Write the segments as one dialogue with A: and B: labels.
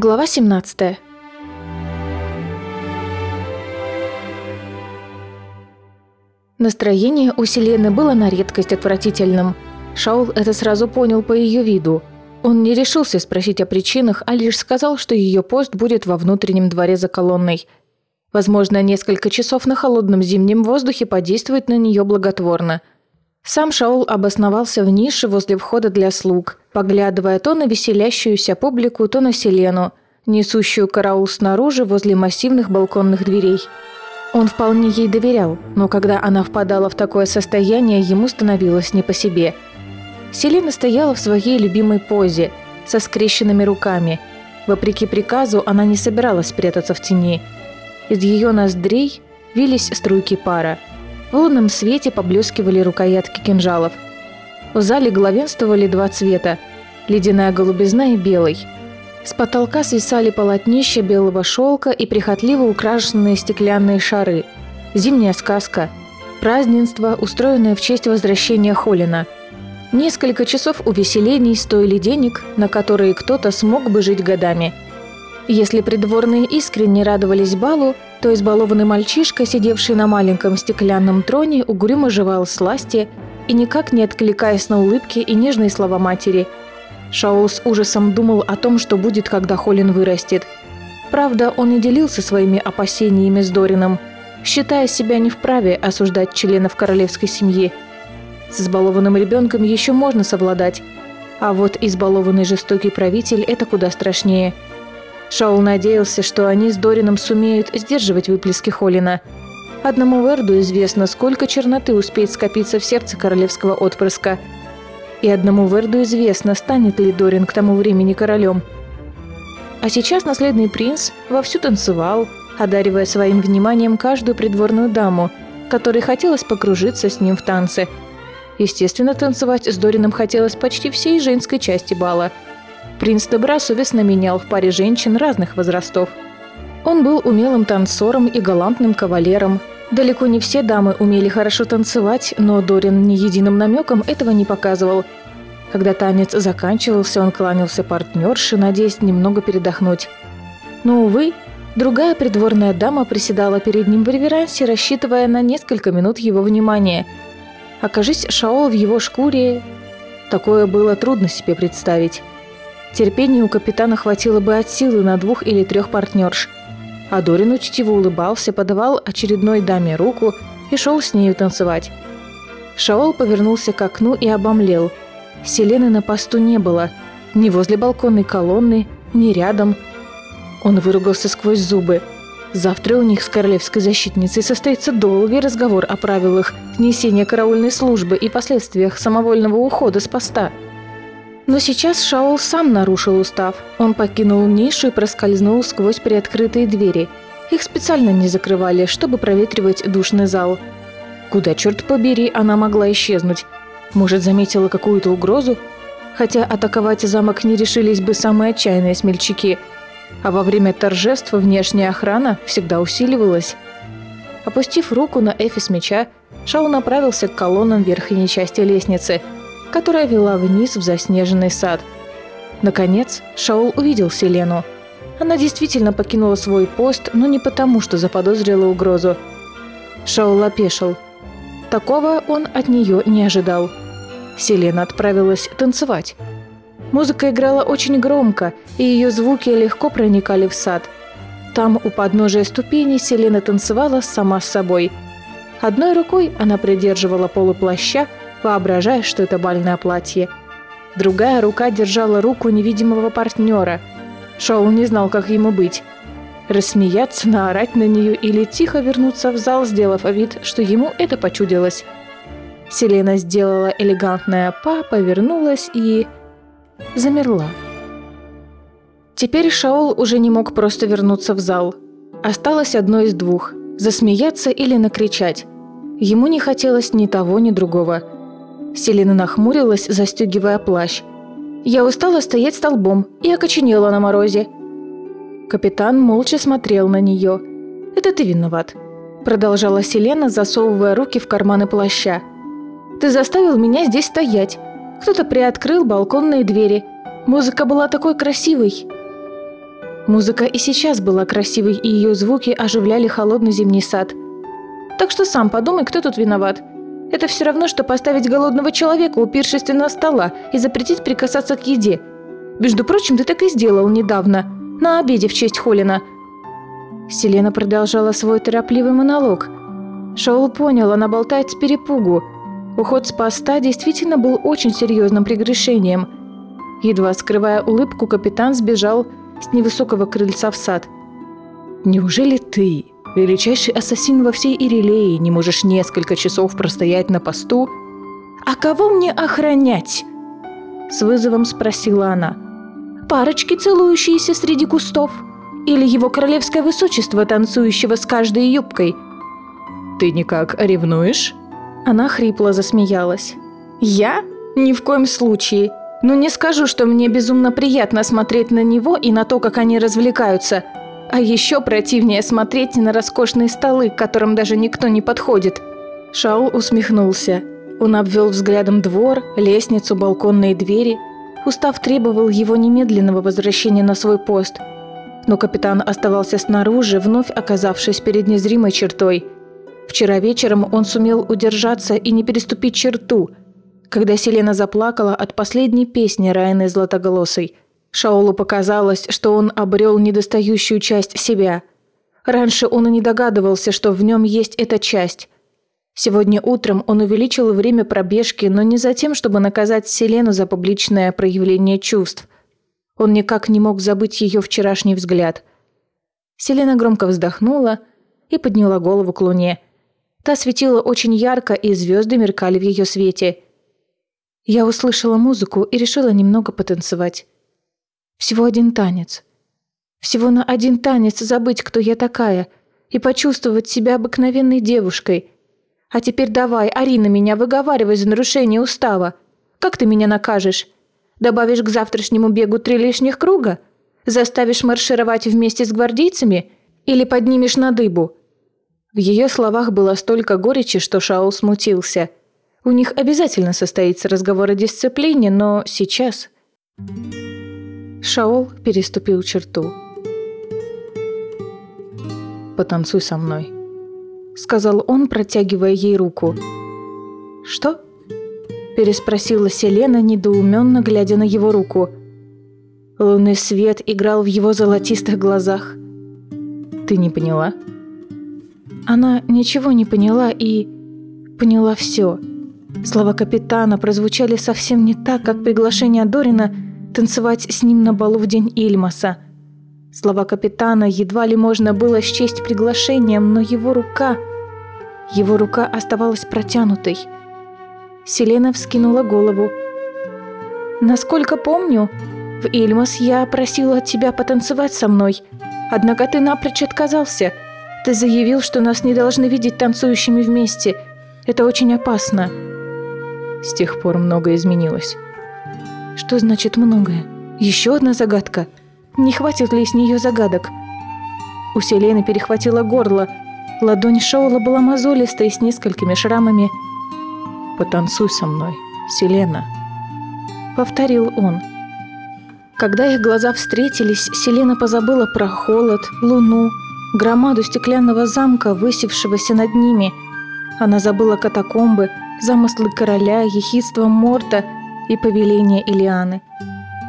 A: Глава 17 Настроение у Селены было на редкость отвратительным. Шаул это сразу понял по ее виду. Он не решился спросить о причинах, а лишь сказал, что ее пост будет во внутреннем дворе за колонной. Возможно, несколько часов на холодном зимнем воздухе подействует на нее благотворно. Сам Шаул обосновался в нише возле входа для слуг, поглядывая то на веселящуюся публику, то на Селену, несущую караул снаружи возле массивных балконных дверей. Он вполне ей доверял, но когда она впадала в такое состояние, ему становилось не по себе – Селина стояла в своей любимой позе, со скрещенными руками. Вопреки приказу, она не собиралась прятаться в тени. Из ее ноздрей вились струйки пара. В лунном свете поблескивали рукоятки кинжалов. В зале главенствовали два цвета – ледяная голубизна и белый. С потолка свисали полотнища белого шелка и прихотливо украшенные стеклянные шары. Зимняя сказка. Празднество, устроенное в честь возвращения Холина – Несколько часов увеселений стоили денег, на которые кто-то смог бы жить годами. Если придворные искренне радовались балу, то избалованный мальчишка, сидевший на маленьком стеклянном троне, угрюмо жевал сласти и никак не откликаясь на улыбки и нежные слова матери. Шаул с ужасом думал о том, что будет, когда Холин вырастет. Правда, он не делился своими опасениями с Дорином, считая себя не вправе осуждать членов королевской семьи – с избалованным ребенком еще можно совладать, а вот избалованный жестокий правитель – это куда страшнее. Шаул надеялся, что они с Дорином сумеют сдерживать выплески Холина. Одному Верду известно, сколько черноты успеет скопиться в сердце королевского отпрыска. И одному Верду известно, станет ли Дорин к тому времени королем. А сейчас наследный принц вовсю танцевал, одаривая своим вниманием каждую придворную даму, которой хотелось покружиться с ним в танце – Естественно, танцевать с Дорином хотелось почти всей женской части бала. Принц добросовестно менял в паре женщин разных возрастов. Он был умелым танцором и галантным кавалером. Далеко не все дамы умели хорошо танцевать, но Дорин ни единым намеком этого не показывал. Когда танец заканчивался, он кланялся партнерше, надеясь немного передохнуть. Но, увы, другая придворная дама приседала перед ним в реверансе, рассчитывая на несколько минут его внимания – Окажись Шаол в его шкуре, такое было трудно себе представить. Терпения у капитана хватило бы от силы на двух или трех партнерш. А Дорин учтиво улыбался, подавал очередной даме руку и шел с нею танцевать. Шаол повернулся к окну и обомлел. Селены на посту не было. Ни возле балконной колонны, ни рядом. Он выругался сквозь зубы – Завтра у них с королевской защитницей состоится долгий разговор о правилах несения караульной службы и последствиях самовольного ухода с поста. Но сейчас Шаул сам нарушил устав. Он покинул нишу и проскользнул сквозь приоткрытые двери. Их специально не закрывали, чтобы проветривать душный зал. Куда, черт побери, она могла исчезнуть? Может, заметила какую-то угрозу? Хотя атаковать замок не решились бы самые отчаянные смельчаки – а во время торжеств внешняя охрана всегда усиливалась. Опустив руку на эфис меча, Шау направился к колоннам верхней части лестницы, которая вела вниз в заснеженный сад. Наконец, Шаул увидел Селену. Она действительно покинула свой пост, но не потому, что заподозрила угрозу. Шаул опешил. Такого он от нее не ожидал. Селена отправилась танцевать. Музыка играла очень громко, и ее звуки легко проникали в сад. Там, у подножия ступени, Селена танцевала сама с собой. Одной рукой она придерживала полуплаща, воображая, что это бальное платье. Другая рука держала руку невидимого партнера. Шоу не знал, как ему быть. Рассмеяться, наорать на нее или тихо вернуться в зал, сделав вид, что ему это почудилось. Селена сделала элегантное па, повернулась и замерла. Теперь Шаол уже не мог просто вернуться в зал. Осталось одно из двух – засмеяться или накричать. Ему не хотелось ни того, ни другого. Селена нахмурилась, застегивая плащ. «Я устала стоять столбом и окоченела на морозе». Капитан молча смотрел на нее. «Это ты виноват», – продолжала Селена, засовывая руки в карманы плаща. «Ты заставил меня здесь стоять. Кто-то приоткрыл балконные двери. Музыка была такой красивой. Музыка и сейчас была красивой, и ее звуки оживляли холодный зимний сад. Так что сам подумай, кто тут виноват. Это все равно, что поставить голодного человека у пиршественного стола и запретить прикасаться к еде. Между прочим, ты так и сделал недавно, на обеде в честь Холина. Селена продолжала свой торопливый монолог. Шаул понял, она болтает с перепугу. Уход с поста действительно был очень серьезным прегрешением. Едва скрывая улыбку, капитан сбежал с невысокого крыльца в сад. «Неужели ты, величайший ассасин во всей Ирилее, не можешь несколько часов простоять на посту? А кого мне охранять?» С вызовом спросила она. «Парочки, целующиеся среди кустов? Или его королевское высочество, танцующего с каждой юбкой?» «Ты никак ревнуешь?» Она хрипло засмеялась. «Я? Ни в коем случае. Но не скажу, что мне безумно приятно смотреть на него и на то, как они развлекаются. А еще противнее смотреть на роскошные столы, к которым даже никто не подходит. Шаул усмехнулся. Он обвел взглядом двор, лестницу, балконные двери. Устав требовал его немедленного возвращения на свой пост. Но капитан оставался снаружи, вновь оказавшись перед незримой чертой. Вчера вечером он сумел удержаться и не переступить черту – когда Селена заплакала от последней песни Райны Златоголосой, Шаолу показалось, что он обрел недостающую часть себя. Раньше он и не догадывался, что в нем есть эта часть. Сегодня утром он увеличил время пробежки, но не за тем, чтобы наказать Селену за публичное проявление чувств. Он никак не мог забыть ее вчерашний взгляд. Селена громко вздохнула и подняла голову к луне. Та светила очень ярко, и звезды меркали в ее свете – я услышала музыку и решила немного потанцевать. Всего один танец. Всего на один танец забыть, кто я такая, и почувствовать себя обыкновенной девушкой. А теперь давай, Арина, меня выговаривай за нарушение устава. Как ты меня накажешь? Добавишь к завтрашнему бегу три лишних круга? Заставишь маршировать вместе с гвардейцами? Или поднимешь на дыбу?» В ее словах было столько горечи, что Шаул смутился – у них обязательно состоится разговор о дисциплине, но сейчас... Шаол переступил черту. «Потанцуй со мной», — сказал он, протягивая ей руку. «Что?» — переспросила Селена, недоуменно глядя на его руку. Лунный свет играл в его золотистых глазах. «Ты не поняла?» Она ничего не поняла и поняла все — Слова капитана прозвучали совсем не так, как приглашение Дорина танцевать с ним на балу в день Ильмаса. Слова капитана едва ли можно было счесть приглашением, но его рука... Его рука оставалась протянутой. Селена вскинула голову. «Насколько помню, в Ильмас я просила тебя потанцевать со мной, однако ты напрочь отказался. Ты заявил, что нас не должны видеть танцующими вместе. Это очень опасно». С тех пор многое изменилось. Что значит многое? Еще одна загадка? Не хватит ли с нее загадок? У Селены перехватило горло. Ладонь Шоула была мозолистой с несколькими шрамами. «Потанцуй со мной, Селена», — повторил он. Когда их глаза встретились, Селена позабыла про холод, луну, громаду стеклянного замка, высевшегося над ними. Она забыла катакомбы — замыслы короля, ехидство Морта и повеление Илианы.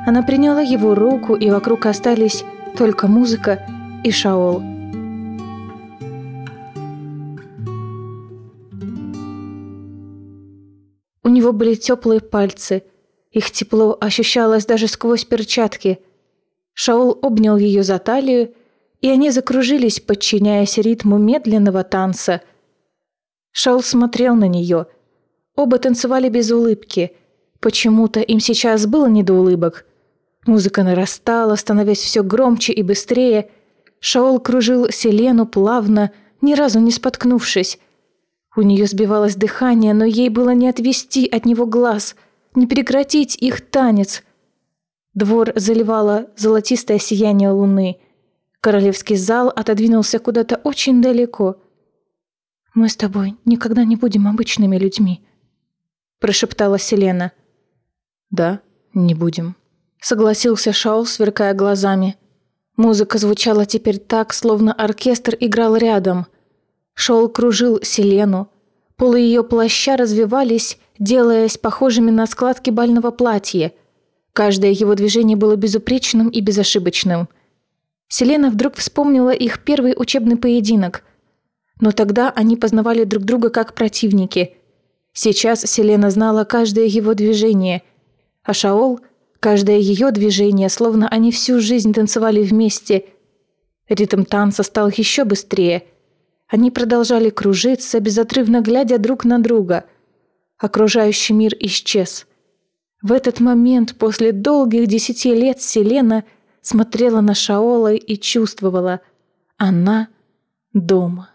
A: Она приняла его руку, и вокруг остались только музыка и Шаол. У него были теплые пальцы. Их тепло ощущалось даже сквозь перчатки. Шаол обнял ее за талию, и они закружились, подчиняясь ритму медленного танца. Шаол смотрел на нее – Оба танцевали без улыбки. Почему-то им сейчас было не до улыбок. Музыка нарастала, становясь все громче и быстрее. Шаол кружил Селену плавно, ни разу не споткнувшись. У нее сбивалось дыхание, но ей было не отвести от него глаз, не прекратить их танец. Двор заливало золотистое сияние луны. Королевский зал отодвинулся куда-то очень далеко. «Мы с тобой никогда не будем обычными людьми», прошептала Селена. «Да, не будем», — согласился Шаул, сверкая глазами. Музыка звучала теперь так, словно оркестр играл рядом. Шел кружил Селену. Полы ее плаща развивались, делаясь похожими на складки бального платья. Каждое его движение было безупречным и безошибочным. Селена вдруг вспомнила их первый учебный поединок. Но тогда они познавали друг друга как противники. Сейчас Селена знала каждое его движение, а Шаол Каждое ее движение, словно они всю жизнь танцевали вместе. Ритм танца стал еще быстрее. Они продолжали кружиться, безотрывно глядя друг на друга. Окружающий мир исчез. В этот момент, после долгих десяти лет, Селена смотрела на Шаола и чувствовала – она дома.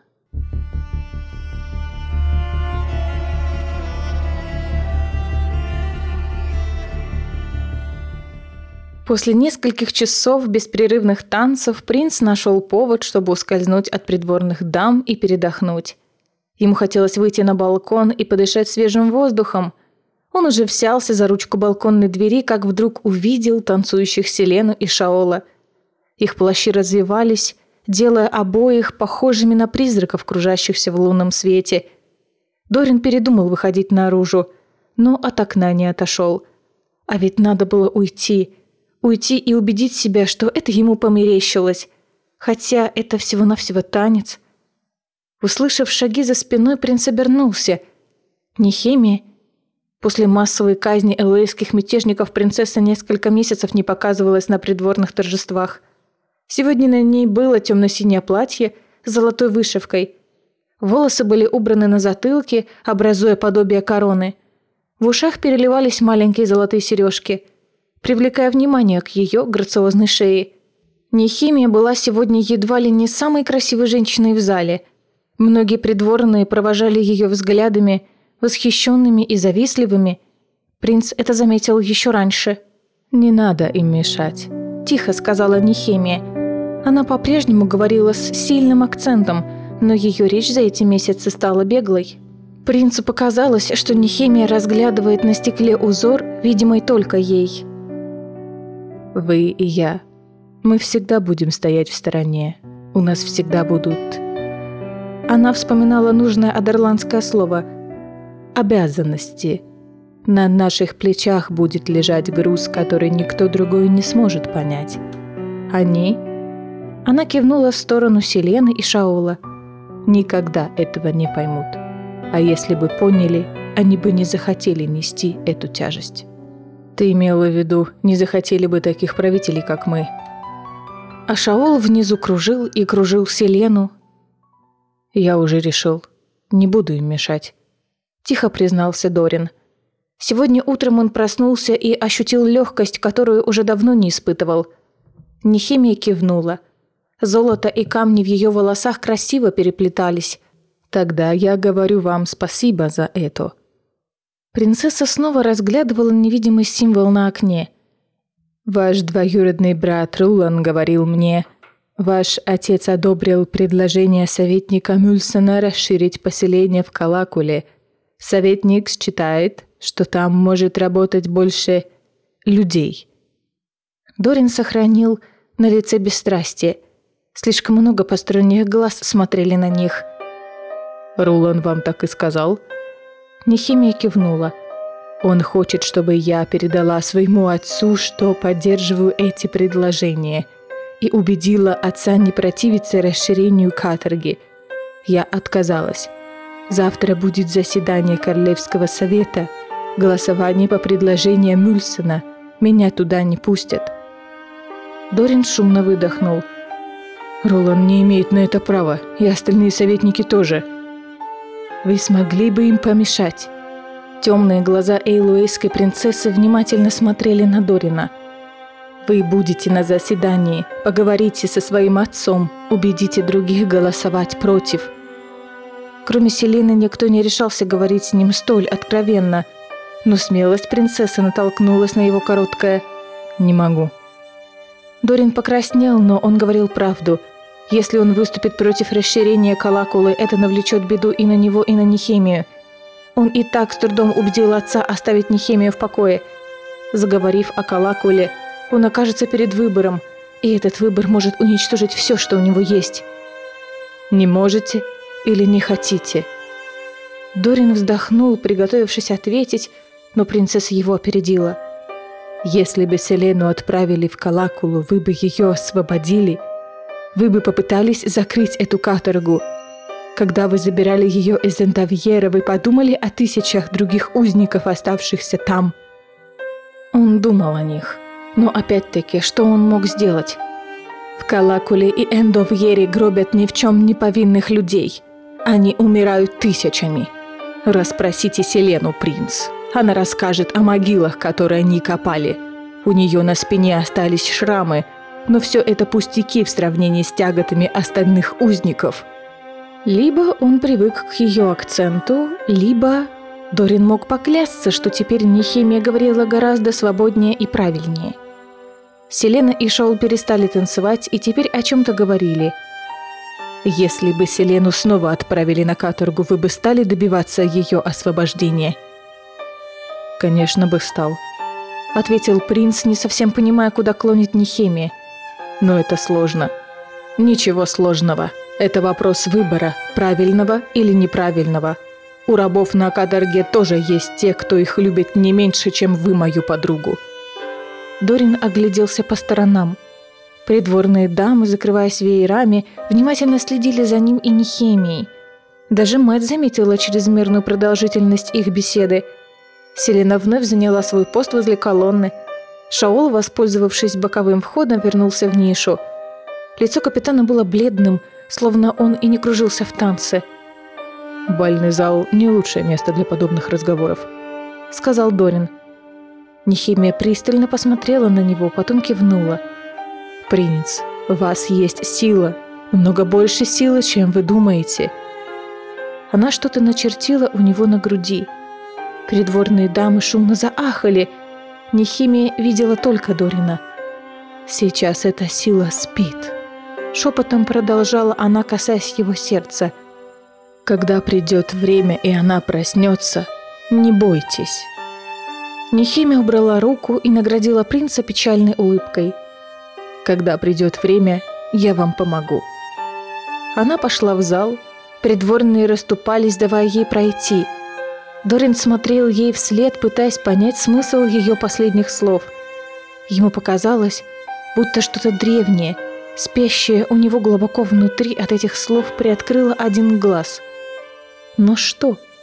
A: После нескольких часов беспрерывных танцев принц нашел повод, чтобы ускользнуть от придворных дам и передохнуть. Ему хотелось выйти на балкон и подышать свежим воздухом. Он уже взялся за ручку балконной двери, как вдруг увидел танцующих Селену и Шаола. Их плащи развивались, делая обоих похожими на призраков, кружащихся в лунном свете. Дорин передумал выходить наружу, но от окна не отошел. А ведь надо было уйти – Уйти и убедить себя, что это ему померещилось, хотя это всего-навсего танец. Услышав шаги за спиной, принц обернулся. Не химия. После массовой казни элэйских мятежников принцесса несколько месяцев не показывалась на придворных торжествах. Сегодня на ней было темно-синее платье с золотой вышивкой. Волосы были убраны на затылке, образуя подобие короны. В ушах переливались маленькие золотые сережки – привлекая внимание к ее грациозной шее. Нехимия была сегодня едва ли не самой красивой женщиной в зале. Многие придворные провожали ее взглядами, восхищенными и завистливыми. Принц это заметил еще раньше. «Не надо им мешать», – тихо сказала Нехемия. Она по-прежнему говорила с сильным акцентом, но ее речь за эти месяцы стала беглой. Принцу показалось, что Нехемия разглядывает на стекле узор, видимый только ей – вы и я. Мы всегда будем стоять в стороне. У нас всегда будут... Она вспоминала нужное адерландское слово «обязанности». На наших плечах будет лежать груз, который никто другой не сможет понять. Они... Она кивнула в сторону Селены и Шаола. Никогда этого не поймут. А если бы поняли, они бы не захотели нести эту тяжесть. Ты имела в виду, не захотели бы таких правителей, как мы. А Шаол внизу кружил и кружил Селену. Я уже решил, не буду им мешать. Тихо признался Дорин. Сегодня утром он проснулся и ощутил легкость, которую уже давно не испытывал. Нехимия кивнула. Золото и камни в ее волосах красиво переплетались. Тогда я говорю вам спасибо за это. Принцесса снова разглядывала невидимый символ на окне. «Ваш двоюродный брат Рулан говорил мне, ваш отец одобрил предложение советника Мюльсона расширить поселение в Калакуле. Советник считает, что там может работать больше людей». Дорин сохранил на лице бесстрастие. Слишком много посторонних глаз смотрели на них. «Рулан вам так и сказал?» Нехимия кивнула. Он хочет, чтобы я передала своему отцу, что поддерживаю эти предложения, и убедила отца не противиться расширению каторги. Я отказалась. Завтра будет заседание Королевского совета, голосование по предложению Мюльсона. Меня туда не пустят. Дорин шумно выдохнул. Ролан не имеет на это права, и остальные советники тоже – вы смогли бы им помешать?» Темные глаза эйлуэйской принцессы внимательно смотрели на Дорина. «Вы будете на заседании, поговорите со своим отцом, убедите других голосовать против». Кроме Селины, никто не решался говорить с ним столь откровенно, но смелость принцессы натолкнулась на его короткое «не могу». Дорин покраснел, но он говорил правду – если он выступит против расширения Калакулы, это навлечет беду и на него, и на Нехемию. Он и так с трудом убедил отца оставить Нехемию в покое. Заговорив о Калакуле, он окажется перед выбором и этот выбор может уничтожить все, что у него есть. Не можете или не хотите? Дорин вздохнул, приготовившись ответить, но принцесса его опередила. Если бы Селену отправили в Калакулу, вы бы ее освободили. Вы бы попытались закрыть эту каторгу. Когда вы забирали ее из Эндовьера, вы подумали о тысячах других узников, оставшихся там. Он думал о них. Но опять-таки, что он мог сделать? В Калакуле и Эндовьере гробят ни в чем не повинных людей. Они умирают тысячами. Расспросите Селену, принц. Она расскажет о могилах, которые они копали. У нее на спине остались шрамы, но все это пустяки в сравнении с тяготами остальных узников. Либо он привык к ее акценту, либо... Дорин мог поклясться, что теперь Нехимия говорила гораздо свободнее и правильнее. Селена и Шаул перестали танцевать и теперь о чем-то говорили. Если бы Селену снова отправили на каторгу, вы бы стали добиваться ее освобождения – «Конечно бы стал», — ответил принц, не совсем понимая, куда клонит Нехемия. «Но это сложно». «Ничего сложного. Это вопрос выбора, правильного или неправильного. У рабов на каторге тоже есть те, кто их любит не меньше, чем вы мою подругу». Дорин огляделся по сторонам. Придворные дамы, закрываясь веерами, внимательно следили за ним и Нехемией. Даже мать заметила чрезмерную продолжительность их беседы – Селена вновь заняла свой пост возле колонны. Шаол, воспользовавшись боковым входом, вернулся в нишу. Лицо капитана было бледным, словно он и не кружился в танце. «Бальный зал – не лучшее место для подобных разговоров», – сказал Дорин. Нехимия пристально посмотрела на него, потом кивнула. «Принц, у вас есть сила, много больше силы, чем вы думаете». Она что-то начертила у него на груди – Придворные дамы шумно заахали. Нехимия видела только Дорина. «Сейчас эта сила спит», — шепотом продолжала она, касаясь его сердца. «Когда придет время, и она проснется, не бойтесь». Нехимия убрала руку и наградила принца печальной улыбкой. «Когда придет время, я вам помогу». Она пошла в зал, придворные расступались, давая ей пройти — Дорин смотрел ей вслед, пытаясь понять смысл ее последних слов. Ему показалось, будто что-то древнее, спящее у него глубоко внутри от этих слов приоткрыло один глаз. Но что? —